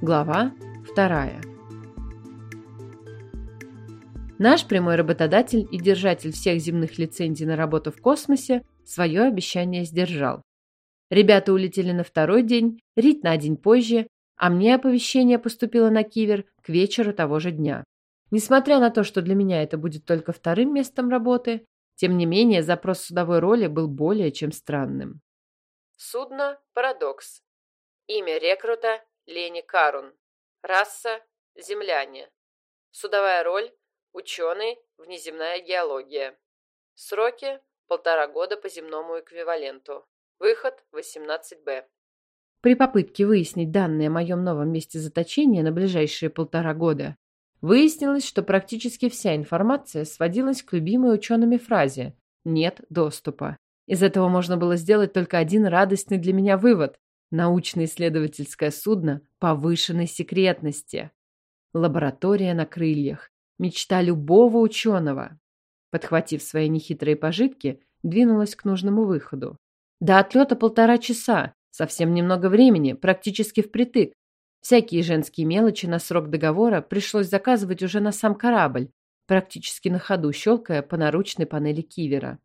Глава вторая. Наш прямой работодатель и держатель всех земных лицензий на работу в космосе свое обещание сдержал. Ребята улетели на второй день, Рит на день позже, а мне оповещение поступило на Кивер к вечеру того же дня. Несмотря на то, что для меня это будет только вторым местом работы, тем не менее запрос судовой роли был более чем странным. Судно «Парадокс». Имя рекрута Лени Карун. Раса – земляне. Судовая роль – ученый, внеземная геология. Сроки – полтора года по земному эквиваленту. Выход – 18Б. При попытке выяснить данные о моем новом месте заточения на ближайшие полтора года, выяснилось, что практически вся информация сводилась к любимой учеными фразе «нет доступа». Из этого можно было сделать только один радостный для меня вывод. Научно-исследовательское судно повышенной секретности. Лаборатория на крыльях. Мечта любого ученого. Подхватив свои нехитрые пожитки, двинулась к нужному выходу. До отлета полтора часа, совсем немного времени, практически впритык. Всякие женские мелочи на срок договора пришлось заказывать уже на сам корабль, практически на ходу щелкая по наручной панели кивера.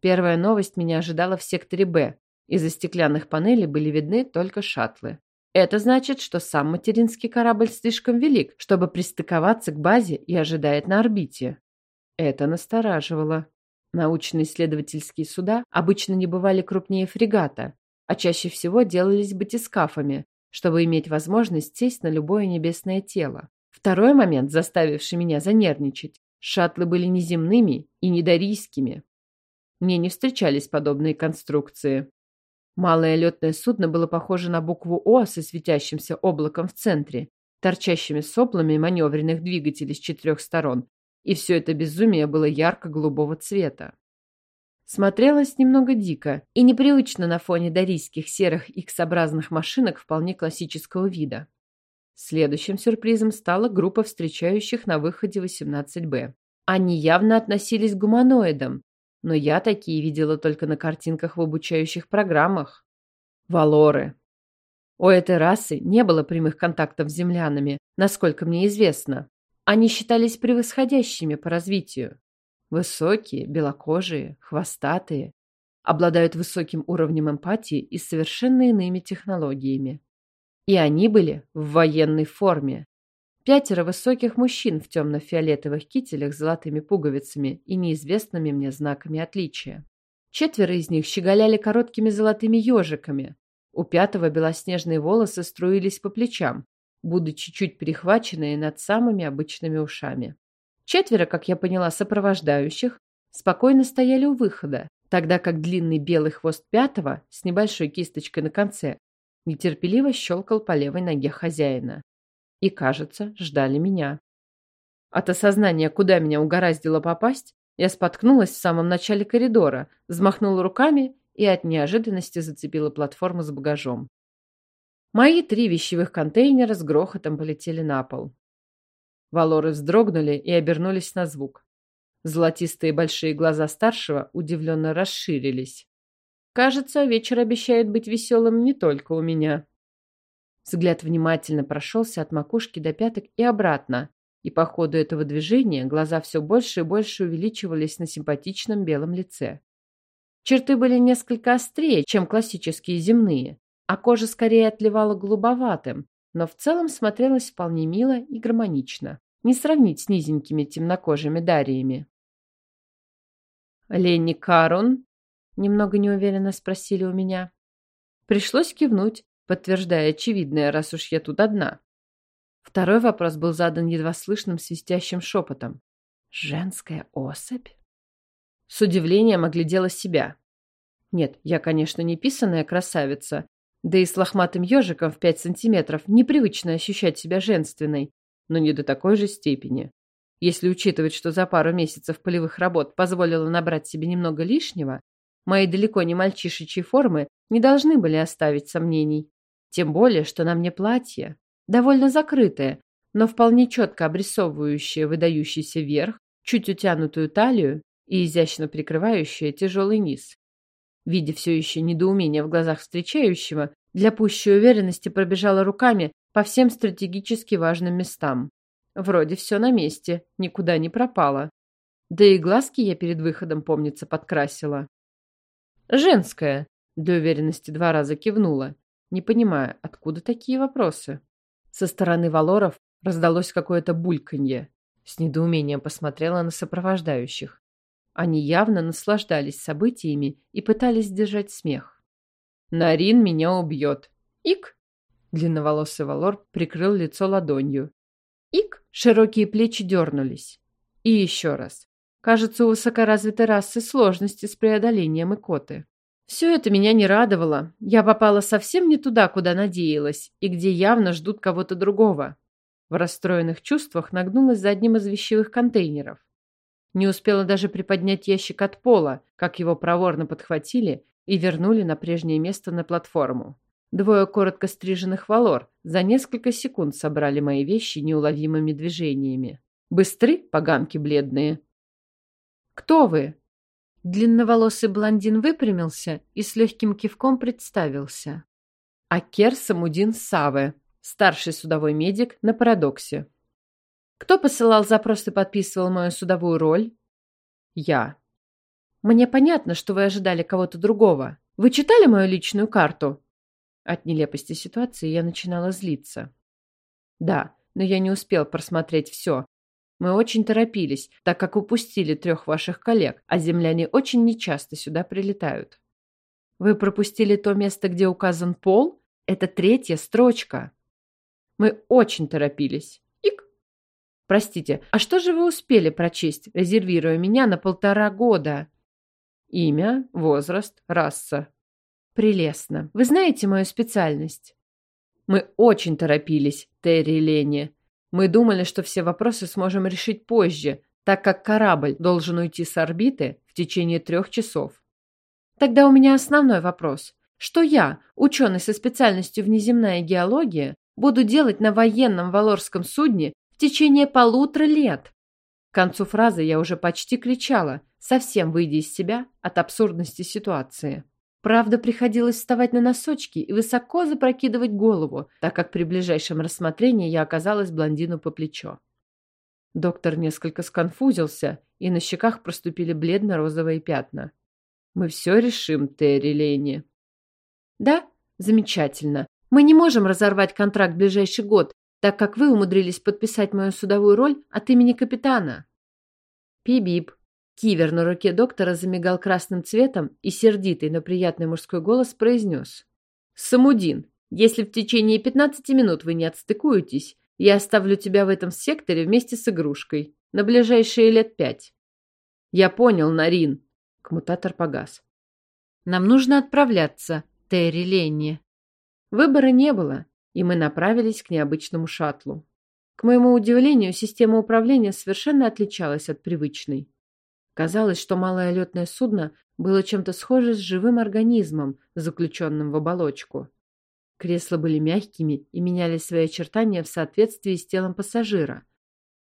Первая новость меня ожидала в секторе «Б», из-за стеклянных панелей были видны только шаттлы. Это значит, что сам материнский корабль слишком велик, чтобы пристыковаться к базе и ожидает на орбите. Это настораживало. Научно-исследовательские суда обычно не бывали крупнее фрегата, а чаще всего делались батискафами, чтобы иметь возможность сесть на любое небесное тело. Второй момент, заставивший меня занервничать, шаттлы были неземными и недорийскими. Мне не встречались подобные конструкции. Малое летное судно было похоже на букву «О» со светящимся облаком в центре, торчащими соплами маневренных двигателей с четырех сторон, и все это безумие было ярко-голубого цвета. Смотрелось немного дико и непривычно на фоне дарийских серых X-образных машинок вполне классического вида. Следующим сюрпризом стала группа встречающих на выходе 18Б. Они явно относились к гуманоидам, но я такие видела только на картинках в обучающих программах. Валоры. У этой расы не было прямых контактов с землянами, насколько мне известно. Они считались превосходящими по развитию. Высокие, белокожие, хвостатые, обладают высоким уровнем эмпатии и совершенно иными технологиями. И они были в военной форме, Пятеро высоких мужчин в темно-фиолетовых кителях с золотыми пуговицами и неизвестными мне знаками отличия. Четверо из них щеголяли короткими золотыми ежиками. У пятого белоснежные волосы струились по плечам, будучи чуть перехваченные над самыми обычными ушами. Четверо, как я поняла, сопровождающих, спокойно стояли у выхода, тогда как длинный белый хвост пятого с небольшой кисточкой на конце нетерпеливо щелкал по левой ноге хозяина и, кажется, ждали меня. От осознания, куда меня угораздило попасть, я споткнулась в самом начале коридора, взмахнула руками и от неожиданности зацепила платформу с багажом. Мои три вещевых контейнера с грохотом полетели на пол. Валоры вздрогнули и обернулись на звук. Золотистые большие глаза старшего удивленно расширились. Кажется, вечер обещает быть веселым не только у меня. Взгляд внимательно прошелся от макушки до пяток и обратно, и по ходу этого движения глаза все больше и больше увеличивались на симпатичном белом лице. Черты были несколько острее, чем классические земные, а кожа скорее отливала голубоватым, но в целом смотрелась вполне мило и гармонично. Не сравнить с низенькими темнокожими дариями. «Ленни Карун?» — немного неуверенно спросили у меня. Пришлось кивнуть, подтверждая очевидное, раз уж я тут одна. Второй вопрос был задан едва слышным свистящим шепотом. «Женская особь?» С удивлением оглядела себя. Нет, я, конечно, не писаная красавица, да и с лохматым ежиком в пять сантиметров непривычно ощущать себя женственной, но не до такой же степени. Если учитывать, что за пару месяцев полевых работ позволила набрать себе немного лишнего, мои далеко не мальчишечьи формы не должны были оставить сомнений. Тем более, что на мне платье, довольно закрытое, но вполне четко обрисовывающее выдающийся верх, чуть утянутую талию и изящно прикрывающее тяжелый низ. Видя все еще недоумение в глазах встречающего, для пущей уверенности пробежала руками по всем стратегически важным местам. Вроде все на месте, никуда не пропало. Да и глазки я перед выходом, помнится, подкрасила. «Женская», — для уверенности два раза кивнула, не понимая, откуда такие вопросы. Со стороны Валоров раздалось какое-то бульканье. С недоумением посмотрела на сопровождающих. Они явно наслаждались событиями и пытались сдержать смех. «Нарин меня убьет!» «Ик!» Длинноволосый Валор прикрыл лицо ладонью. «Ик!» Широкие плечи дернулись. И еще раз. Кажется, у высокоразвитой расы сложности с преодолением икоты. Все это меня не радовало. Я попала совсем не туда, куда надеялась, и где явно ждут кого-то другого. В расстроенных чувствах нагнулась за одним из вещевых контейнеров. Не успела даже приподнять ящик от пола, как его проворно подхватили и вернули на прежнее место на платформу. Двое коротко стриженных валор за несколько секунд собрали мои вещи неуловимыми движениями. Быстры, поганки бледные. «Кто вы?» Длинноволосый блондин выпрямился и с легким кивком представился. Акер Самудин Саве, старший судовой медик на Парадоксе. Кто посылал запрос и подписывал мою судовую роль? Я. Мне понятно, что вы ожидали кого-то другого. Вы читали мою личную карту? От нелепости ситуации я начинала злиться. Да, но я не успел просмотреть все. Мы очень торопились, так как упустили трех ваших коллег, а земляне очень нечасто сюда прилетают. Вы пропустили то место, где указан пол? Это третья строчка. Мы очень торопились. Простите, а что же вы успели прочесть, резервируя меня на полтора года? Имя, возраст, раса. Прелестно. Вы знаете мою специальность? Мы очень торопились, Терри и Ленни. Мы думали, что все вопросы сможем решить позже, так как корабль должен уйти с орбиты в течение трех часов. Тогда у меня основной вопрос. Что я, ученый со специальностью внеземная геология, буду делать на военном валорском судне течение полутора лет. К концу фразы я уже почти кричала, совсем выйдя из себя от абсурдности ситуации. Правда, приходилось вставать на носочки и высоко запрокидывать голову, так как при ближайшем рассмотрении я оказалась блондину по плечо. Доктор несколько сконфузился, и на щеках проступили бледно-розовые пятна. «Мы все решим, Терри Лейни». «Да? Замечательно. Мы не можем разорвать контракт в ближайший год, так как вы умудрились подписать мою судовую роль от имени капитана. Пибип. Кивер на руке доктора замигал красным цветом и сердитый, но приятный мужской голос произнес. «Самудин, если в течение 15 минут вы не отстыкуетесь, я оставлю тебя в этом секторе вместе с игрушкой на ближайшие лет пять». «Я понял, Нарин». Коммутатор погас. «Нам нужно отправляться, Терри Ленни». Выбора не было и мы направились к необычному шаттлу. К моему удивлению, система управления совершенно отличалась от привычной. Казалось, что малое летное судно было чем-то схоже с живым организмом, заключенным в оболочку. Кресла были мягкими и меняли свои очертания в соответствии с телом пассажира,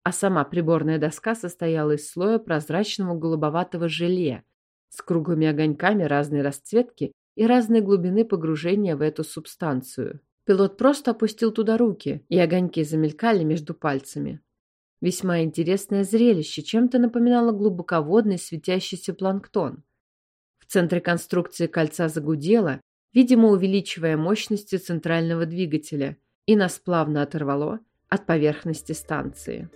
а сама приборная доска состояла из слоя прозрачного голубоватого желе с круглыми огоньками разной расцветки и разной глубины погружения в эту субстанцию. Пилот просто опустил туда руки, и огоньки замелькали между пальцами. Весьма интересное зрелище, чем-то напоминало глубоководный светящийся планктон. В центре конструкции кольца загудело, видимо, увеличивая мощности центрального двигателя, и нас плавно оторвало от поверхности станции.